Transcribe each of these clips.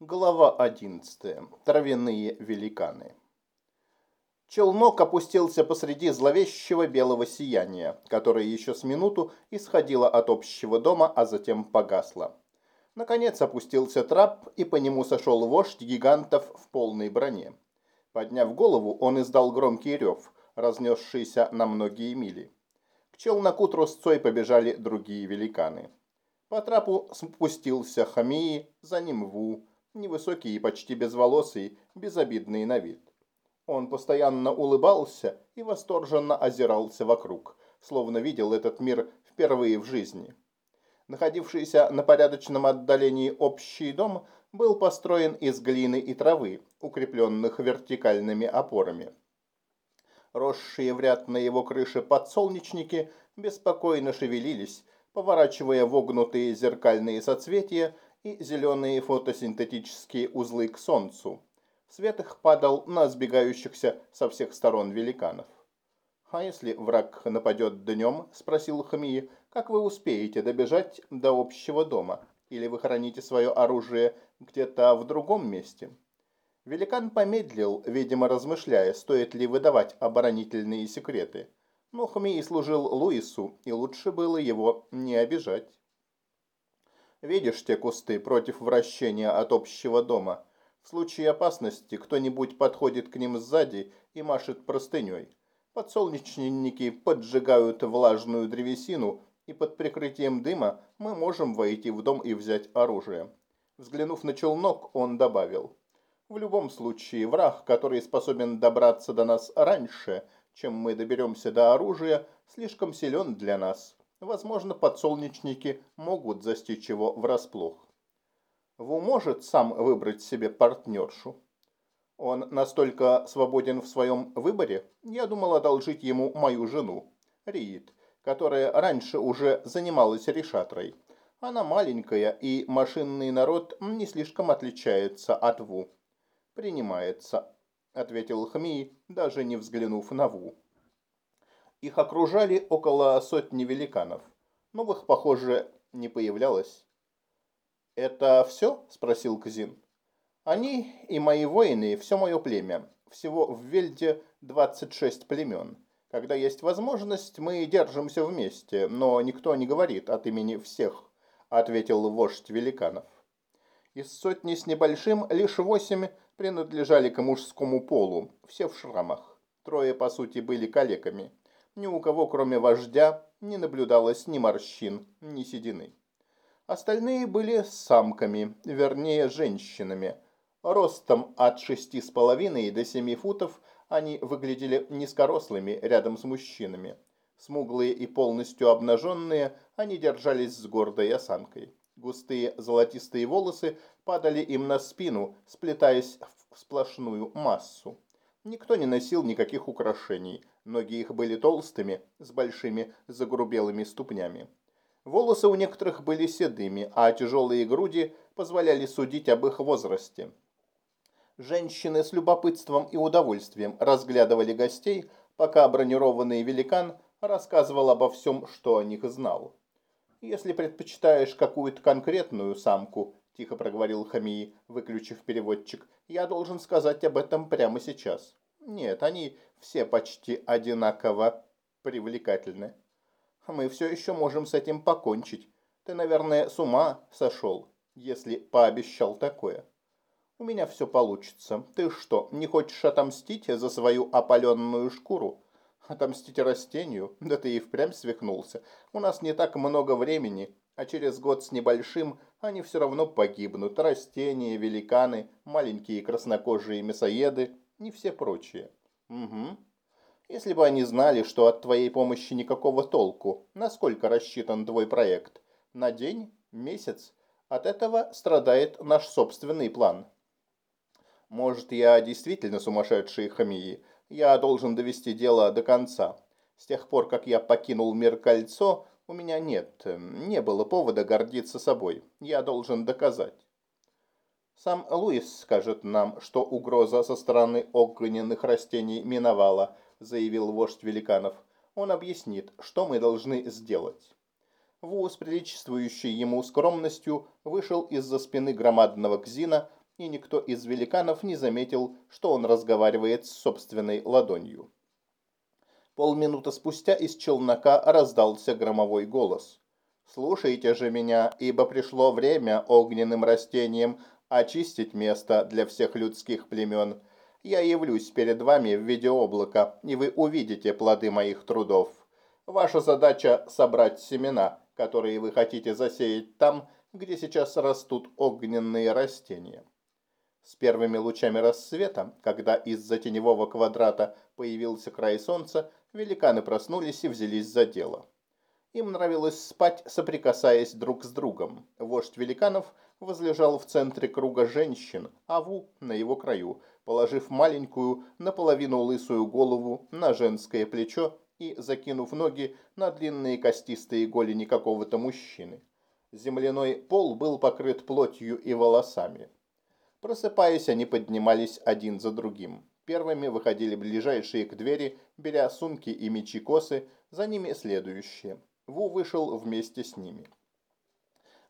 Глава 11. Травяные великаны. Челнок опустился посреди зловещего белого сияния, которое еще с минуту исходило от общего дома, а затем погасло. Наконец опустился трап, и по нему сошел вождь гигантов в полной броне. Подняв голову, он издал громкий рев, разнесшийся на многие мили. К челноку трусцой побежали другие великаны. По трапу спустился Хамии, за ним Ву, невысокий и почти безволосый, безобидный на вид. Он постоянно улыбался и восторженно озирался вокруг, словно видел этот мир впервые в жизни. Находившийся на порядочном отдалении общий дом был построен из глины и травы, укрепленных вертикальными опорами. Росшие в ряд на его крыше подсолнечники беспокойно шевелились, поворачивая вогнутые зеркальные соцветия и зеленые фотосинтетические узлы к солнцу. Свет их падал на сбегающихся со всех сторон великанов. «А если враг нападет днем?» – спросил Хамии. «Как вы успеете добежать до общего дома? Или вы храните свое оружие где-то в другом месте?» Великан помедлил, видимо, размышляя, стоит ли выдавать оборонительные секреты. Но Хамии служил Луису, и лучше было его не обижать. Видишь те кусты против вращения от общего дома? В случае опасности кто-нибудь подходит к ним сзади и машет простыней. Подсолнечники поджигают влажную древесину, и под прикрытием дыма мы можем войти в дом и взять оружие. Взглянув на челнок, он добавил. В любом случае, враг, который способен добраться до нас раньше, чем мы доберемся до оружия, слишком силен для нас. Возможно, подсолнечники могут застичь его врасплох. Ву может сам выбрать себе партнершу. Он настолько свободен в своем выборе, я думал одолжить ему мою жену, Риит, которая раньше уже занималась решатрой. Она маленькая, и машинный народ не слишком отличается от Ву. «Принимается», — ответил Хми, даже не взглянув на Ву. Их окружали около сотни великанов. Новых, похоже, не появлялось. «Это все?» – спросил Казин. «Они и мои воины, все мое племя. Всего в Вельде 26 племен. Когда есть возможность, мы держимся вместе, но никто не говорит от имени всех», – ответил вождь великанов. Из сотни с небольшим лишь восемь принадлежали к мужскому полу, все в шрамах. Трое, по сути, были калеками – ни у кого, кроме вождя, не наблюдалось ни морщин, ни седины. Остальные были самками, вернее, женщинами. Ростом от шести с половиной до семи футов они выглядели низкорослыми рядом с мужчинами. Смуглые и полностью обнаженные, они держались с гордой осанкой. Густые золотистые волосы падали им на спину, сплетаясь в сплошную массу. Никто не носил никаких украшений, Ноги их были толстыми, с большими загрубелыми ступнями. Волосы у некоторых были седыми, а тяжелые груди позволяли судить об их возрасте. Женщины с любопытством и удовольствием разглядывали гостей, пока бронированный великан рассказывал обо всем, что о них знал. «Если предпочитаешь какую-то конкретную самку», – тихо проговорил Хамии, выключив переводчик, – «я должен сказать об этом прямо сейчас». «Нет, они все почти одинаково привлекательны. Мы все еще можем с этим покончить. Ты, наверное, с ума сошел, если пообещал такое. У меня все получится. Ты что, не хочешь отомстить за свою опаленную шкуру? Отомстить растению? Да ты и впрямь свихнулся. У нас не так много времени, а через год с небольшим они все равно погибнут. Растения, великаны, маленькие краснокожие мясоеды и все прочие. Угу. Если бы они знали, что от твоей помощи никакого толку, насколько рассчитан твой проект? На день? Месяц? От этого страдает наш собственный план. Может, я действительно сумасшедший Хамии? Я должен довести дело до конца. С тех пор, как я покинул мир кольцо, у меня нет, не было повода гордиться собой. Я должен доказать. Сам Луис скажет нам, что угроза со стороны огненных растений миновала, заявил вождь великанов. Он объяснит, что мы должны сделать. Ву с приличествующей ему скромностью вышел из-за спины громадного кзина и никто из великанов не заметил, что он разговаривает с собственной ладонью. Полминуты спустя из челнока раздался громовой голос. «Слушайте же меня, ибо пришло время огненным растениям очистить место для всех людских племен. Я явлюсь перед вами в виде облака, и вы увидите плоды моих трудов. Ваша задача – собрать семена, которые вы хотите засеять там, где сейчас растут огненные растения. С первыми лучами рассвета, когда из-за теневого квадрата появился край солнца, великаны проснулись и взялись за дело. Им нравилось спать, соприкасаясь друг с другом. Вождь великанов возлежал в центре круга женщин, а Ву на его краю, положив маленькую, наполовину лысую голову на женское плечо и закинув ноги на длинные костистые голени какого-то мужчины. Земляной пол был покрыт плотью и волосами. Просыпаясь, они поднимались один за другим. Первыми выходили ближайшие к двери, беря сумки и мечи-косы, за ними следующие. Ву вышел вместе с ними.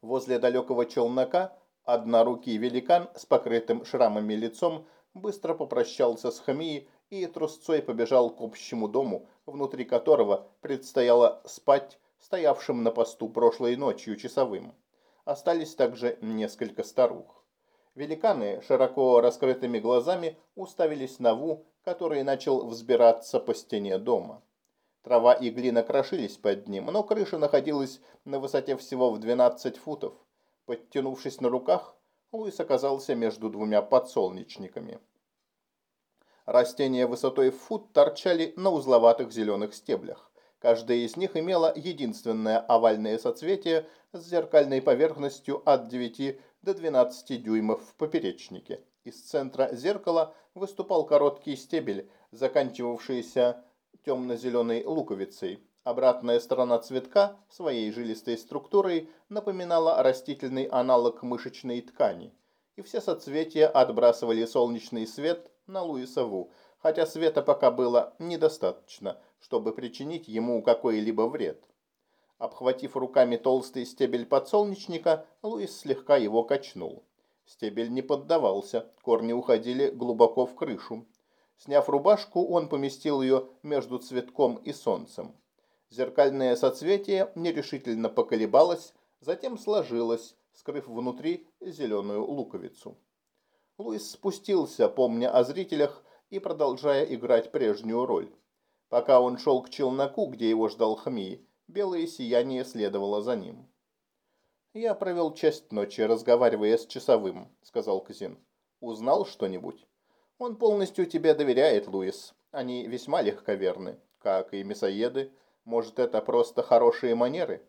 Возле далекого челнока однорукий великан с покрытым шрамами лицом быстро попрощался с Хамией и трусцой побежал к общему дому, внутри которого предстояло спать стоявшим на посту прошлой ночью часовым. Остались также несколько старух. Великаны широко раскрытыми глазами уставились на Ву, который начал взбираться по стене дома. Трава и глина крошились под ним, но крыша находилась на высоте всего в 12 футов. Подтянувшись на руках, Луис оказался между двумя подсолнечниками. Растения высотой в фут торчали на узловатых зеленых стеблях. Каждая из них имела единственное овальное соцветие с зеркальной поверхностью от 9 до 12 дюймов в поперечнике. Из центра зеркала выступал короткий стебель, заканчивавшийся темно-зеленой луковицей. Обратная сторона цветка своей жилистой структурой напоминала растительный аналог мышечной ткани. И все соцветия отбрасывали солнечный свет на Луисову, хотя света пока было недостаточно, чтобы причинить ему какой-либо вред. Обхватив руками толстый стебель подсолнечника, Луис слегка его качнул. Стебель не поддавался, корни уходили глубоко в крышу. Сняв рубашку, он поместил ее между цветком и солнцем. Зеркальное соцветие нерешительно поколебалось, затем сложилось, скрыв внутри зеленую луковицу. Луис спустился, помня о зрителях и продолжая играть прежнюю роль. Пока он шел к челноку, где его ждал Хмии, белое сияние следовало за ним. «Я провел часть ночи, разговаривая с часовым», — сказал Казин. «Узнал что-нибудь?» «Он полностью тебе доверяет, Луис. Они весьма легковерны, как и мясоеды. Может, это просто хорошие манеры?»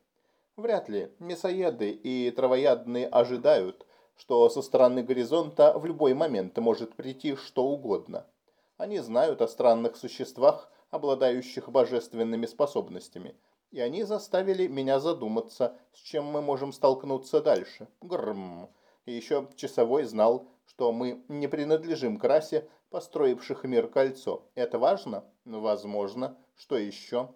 «Вряд ли. Мясоеды и травоядные ожидают, что со стороны горизонта в любой момент может прийти что угодно. Они знают о странных существах, обладающих божественными способностями, и они заставили меня задуматься, с чем мы можем столкнуться дальше. Грм. И еще часовой знал, что мы не принадлежим к расе, построивших мир кольцо. Это важно? Возможно. Что еще?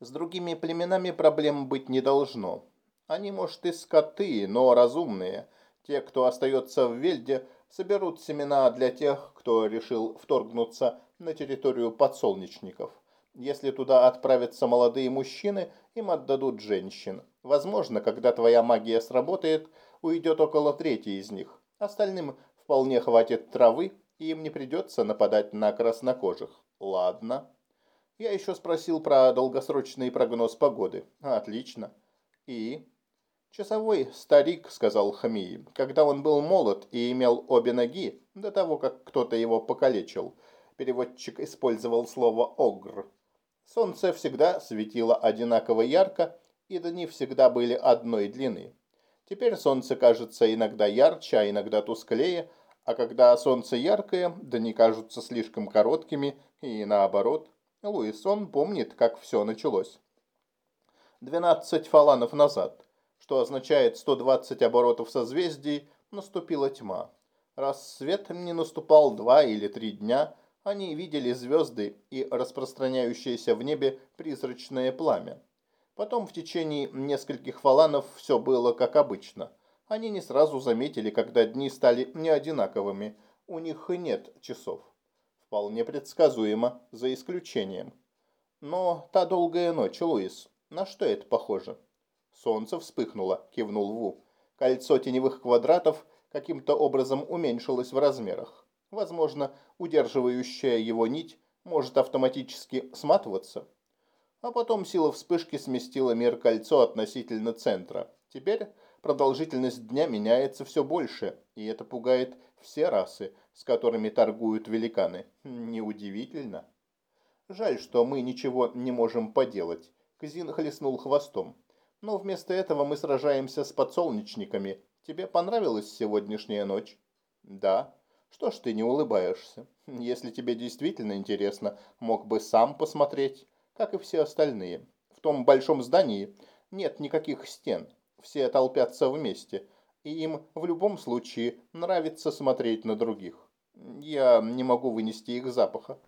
С другими племенами проблем быть не должно. Они, может, и скоты, но разумные. Те, кто остается в Вельде, соберут семена для тех, кто решил вторгнуться на территорию подсолнечников. Если туда отправятся молодые мужчины, им отдадут женщин. Возможно, когда твоя магия сработает, уйдет около трети из них. Остальным вполне хватит травы, и им не придется нападать на краснокожих. Ладно. Я еще спросил про долгосрочный прогноз погоды. Отлично. И? «Часовой старик», — сказал Хамии, — «когда он был молод и имел обе ноги, до того, как кто-то его покалечил». Переводчик использовал слово «огр». Солнце всегда светило одинаково ярко, и дни всегда были одной длины. Теперь солнце кажется иногда ярче, а иногда тусклее, а когда солнце яркое, дни кажутся слишком короткими, и наоборот. Луисон помнит, как все началось. Двенадцать фаланов назад что означает 120 оборотов созвездий, наступила тьма. Рассвет не наступал два или три дня, они видели звезды и распространяющееся в небе призрачное пламя. Потом в течение нескольких фаланов все было как обычно. Они не сразу заметили, когда дни стали неодинаковыми. У них и нет часов. Вполне предсказуемо, за исключением. Но та долгая ночь, Луис, на что это похоже? Солнце вспыхнуло, кивнул Ву. Кольцо теневых квадратов каким-то образом уменьшилось в размерах. Возможно, удерживающая его нить может автоматически сматываться. А потом сила вспышки сместила мир кольцо относительно центра. Теперь продолжительность дня меняется все больше, и это пугает все расы, с которыми торгуют великаны. Неудивительно. Жаль, что мы ничего не можем поделать. Кзин хлестнул хвостом. Но вместо этого мы сражаемся с подсолнечниками. Тебе понравилась сегодняшняя ночь? Да. Что ж ты не улыбаешься? Если тебе действительно интересно, мог бы сам посмотреть, как и все остальные. В том большом здании нет никаких стен. Все толпятся вместе, и им в любом случае нравится смотреть на других. Я не могу вынести их запаха.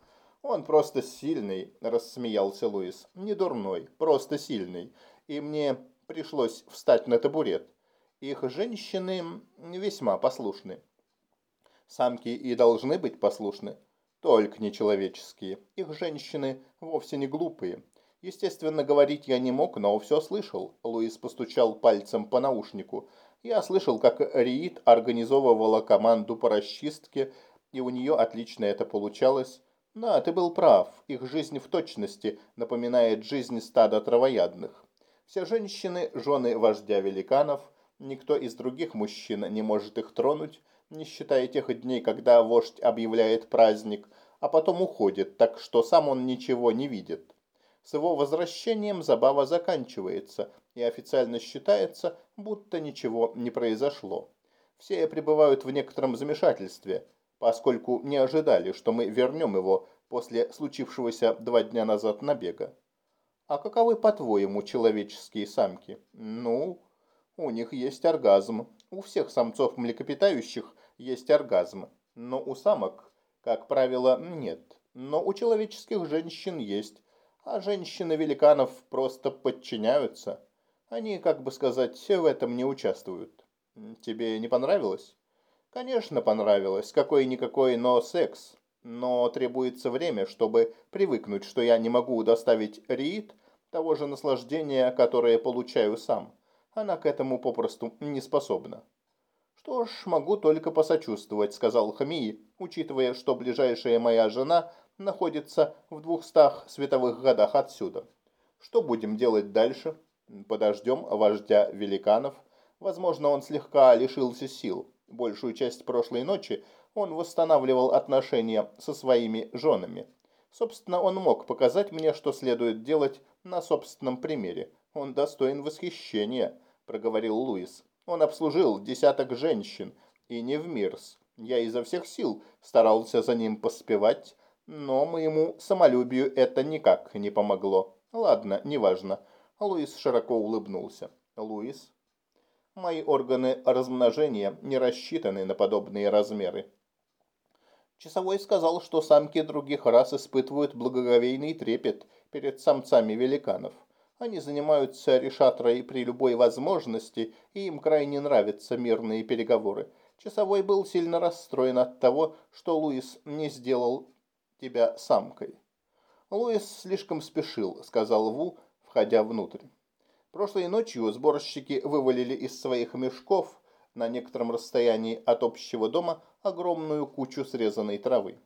Он просто сильный, рассмеялся Луис. Не дурной, просто сильный и мне пришлось встать на табурет. Их женщины весьма послушны. Самки и должны быть послушны, только нечеловеческие. Их женщины вовсе не глупые. Естественно, говорить я не мог, но все слышал. Луис постучал пальцем по наушнику. Я слышал, как Риит организовывала команду по расчистке, и у нее отлично это получалось. Да, ты был прав. Их жизнь в точности напоминает жизнь стада травоядных. Все женщины – жены вождя великанов, никто из других мужчин не может их тронуть, не считая тех дней, когда вождь объявляет праздник, а потом уходит, так что сам он ничего не видит. С его возвращением забава заканчивается, и официально считается, будто ничего не произошло. Все пребывают в некотором замешательстве, поскольку не ожидали, что мы вернем его после случившегося два дня назад набега. А каковы, по-твоему, человеческие самки? Ну, у них есть оргазм. У всех самцов млекопитающих есть оргазм. Но у самок, как правило, нет. Но у человеческих женщин есть. А женщины-великанов просто подчиняются. Они, как бы сказать, в этом не участвуют. Тебе не понравилось? Конечно, понравилось. Какой-никакой, но секс но требуется время, чтобы привыкнуть, что я не могу доставить Риит того же наслаждения, которое получаю сам. Она к этому попросту не способна. «Что ж, могу только посочувствовать», — сказал Хамии, учитывая, что ближайшая моя жена находится в двухстах световых годах отсюда. «Что будем делать дальше?» «Подождем вождя великанов. Возможно, он слегка лишился сил. Большую часть прошлой ночи он восстанавливал отношения со своими женами. Собственно, он мог показать мне, что следует делать на собственном примере. Он достоин восхищения, проговорил Луис. Он обслужил десяток женщин, и не в мирс. Я изо всех сил старался за ним поспевать, но моему самолюбию это никак не помогло. Ладно, неважно. Луис широко улыбнулся. Луис? Мои органы размножения не рассчитаны на подобные размеры. Часовой сказал, что самки других рас испытывают благоговейный трепет перед самцами великанов. Они занимаются решатрой при любой возможности, и им крайне нравятся мирные переговоры. Часовой был сильно расстроен от того, что Луис не сделал тебя самкой. Луис слишком спешил, сказал Ву, входя внутрь. Прошлой ночью сборщики вывалили из своих мешков на некотором расстоянии от общего дома огромную кучу срезанной травы.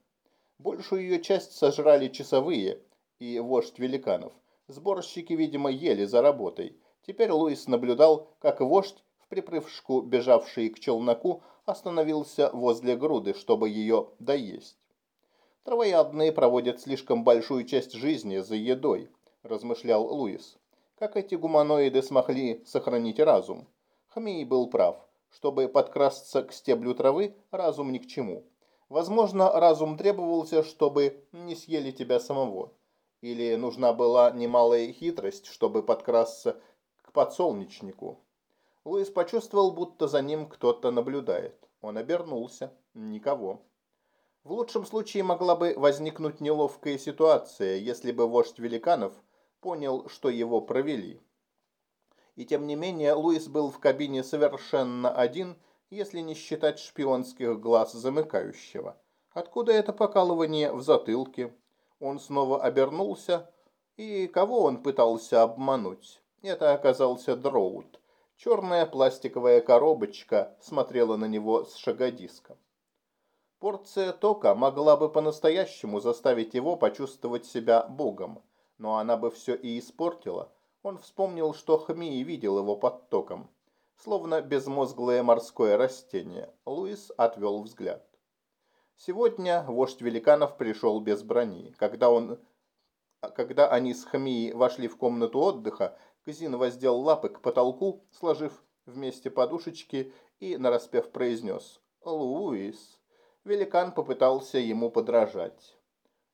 Большую ее часть сожрали часовые и вождь великанов. Сборщики, видимо, ели за работой. Теперь Луис наблюдал, как вождь, в припрыжку бежавший к челноку, остановился возле груды, чтобы ее доесть. «Травоядные проводят слишком большую часть жизни за едой», – размышлял Луис. «Как эти гуманоиды смогли сохранить разум?» Хмей был прав. Чтобы подкрасться к стеблю травы, разум ни к чему. Возможно, разум требовался, чтобы не съели тебя самого. Или нужна была немалая хитрость, чтобы подкрасться к подсолнечнику. Луис почувствовал, будто за ним кто-то наблюдает. Он обернулся. Никого. В лучшем случае могла бы возникнуть неловкая ситуация, если бы вождь великанов понял, что его провели. И тем не менее Луис был в кабине совершенно один, если не считать шпионских глаз замыкающего. Откуда это покалывание в затылке? Он снова обернулся, и кого он пытался обмануть? Это оказался Дроут. Черная пластиковая коробочка смотрела на него с шагодиском. Порция тока могла бы по-настоящему заставить его почувствовать себя богом, но она бы все и испортила. Он вспомнил, что Хмии видел его под током. Словно безмозглое морское растение, Луис отвел взгляд. Сегодня вождь великанов пришел без брони. Когда, он, когда они с Хмией вошли в комнату отдыха, Казин воздел лапы к потолку, сложив вместе подушечки и нараспев произнес «Луис». Великан попытался ему подражать.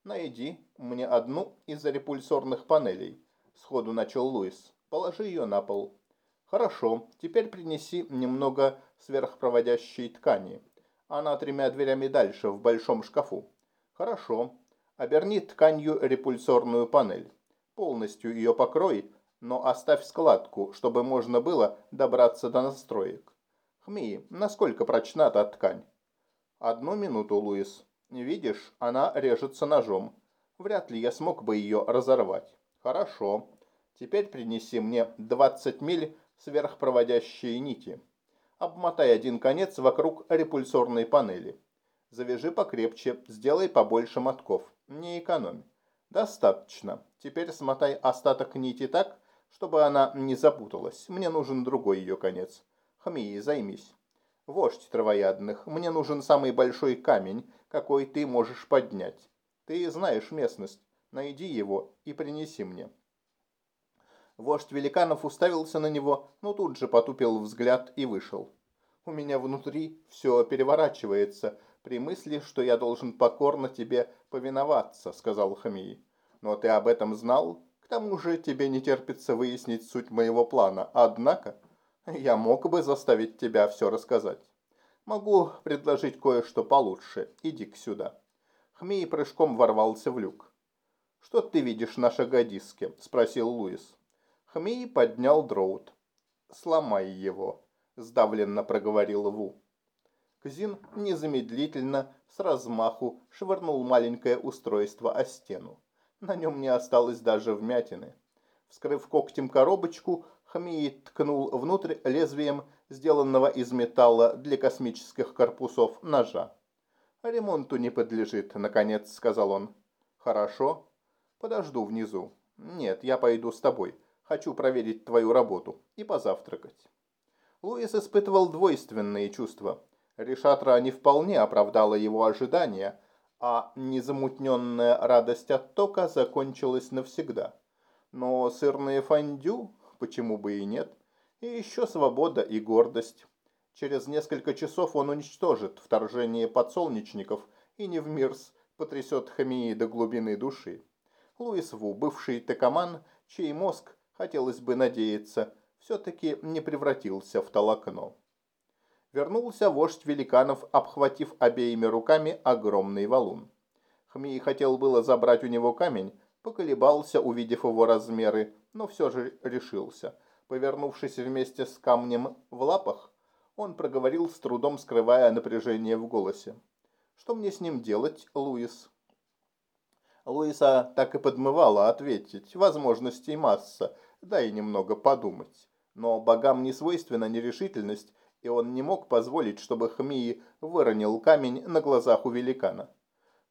«Найди мне одну из репульсорных панелей», — сходу начал Луис. «Положи ее на пол». «Хорошо, теперь принеси немного сверхпроводящей ткани. Она тремя дверями дальше, в большом шкафу». «Хорошо. Оберни тканью репульсорную панель. Полностью ее покрой, но оставь складку, чтобы можно было добраться до настроек. Хми, насколько прочна та ткань?» «Одну минуту, Луис. Видишь, она режется ножом. Вряд ли я смог бы ее разорвать». «Хорошо. Теперь принеси мне 20 миль сверхпроводящие нити. Обмотай один конец вокруг репульсорной панели. Завяжи покрепче, сделай побольше мотков. Не экономь. Достаточно. Теперь смотай остаток нити так, чтобы она не запуталась. Мне нужен другой ее конец. Хмии, займись. Вождь травоядных, мне нужен самый большой камень, какой ты можешь поднять. Ты знаешь местность. Найди его и принеси мне. Вождь великанов уставился на него, но тут же потупил взгляд и вышел. У меня внутри все переворачивается при мысли, что я должен покорно тебе повиноваться, сказал Хамии. Но ты об этом знал? К тому же тебе не терпится выяснить суть моего плана. Однако я мог бы заставить тебя все рассказать. Могу предложить кое-что получше. Иди-ка сюда. Хмей прыжком ворвался в люк. «Что ты видишь на шагодиске?» – спросил Луис. Хмей поднял дроут. «Сломай его», – сдавленно проговорил Ву. Кзин незамедлительно, с размаху, швырнул маленькое устройство о стену. На нем не осталось даже вмятины. Вскрыв когтем коробочку, Хамии ткнул внутрь лезвием сделанного из металла для космических корпусов ножа. «Ремонту не подлежит», — наконец сказал он. «Хорошо. Подожду внизу. Нет, я пойду с тобой. Хочу проверить твою работу и позавтракать». Луис испытывал двойственные чувства. Решатра не вполне оправдала его ожидания, а незамутненная радость от тока закончилась навсегда. Но сырные фондю почему бы и нет, и еще свобода и гордость. Через несколько часов он уничтожит вторжение подсолнечников и не в мирс потрясет Хамии до глубины души. Луис Ву, бывший текаман, чей мозг, хотелось бы надеяться, все-таки не превратился в толокно. Вернулся вождь великанов, обхватив обеими руками огромный валун. Хмей хотел было забрать у него камень, поколебался, увидев его размеры, но все же решился. Повернувшись вместе с камнем в лапах, он проговорил с трудом, скрывая напряжение в голосе. «Что мне с ним делать, Луис?» Луиса так и подмывала ответить. Возможностей масса, да и немного подумать. Но богам не свойственна нерешительность, и он не мог позволить, чтобы Хмии выронил камень на глазах у великана.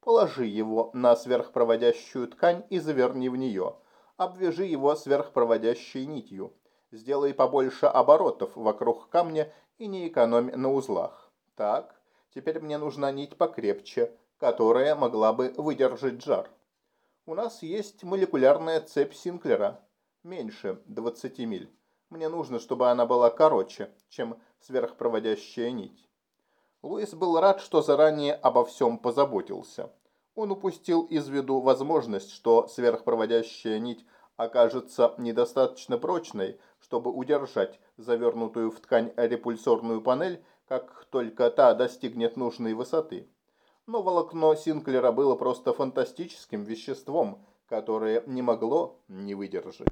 Положи его на сверхпроводящую ткань и заверни в нее. Обвяжи его сверхпроводящей нитью. Сделай побольше оборотов вокруг камня и не экономь на узлах. Так, теперь мне нужна нить покрепче, которая могла бы выдержать жар. У нас есть молекулярная цепь Синклера, меньше 20 миль. Мне нужно, чтобы она была короче, чем сверхпроводящая нить. Луис был рад, что заранее обо всем позаботился. Он упустил из виду возможность, что сверхпроводящая нить окажется недостаточно прочной, чтобы удержать завернутую в ткань репульсорную панель, как только та достигнет нужной высоты. Но волокно Синклера было просто фантастическим веществом, которое не могло не выдержать.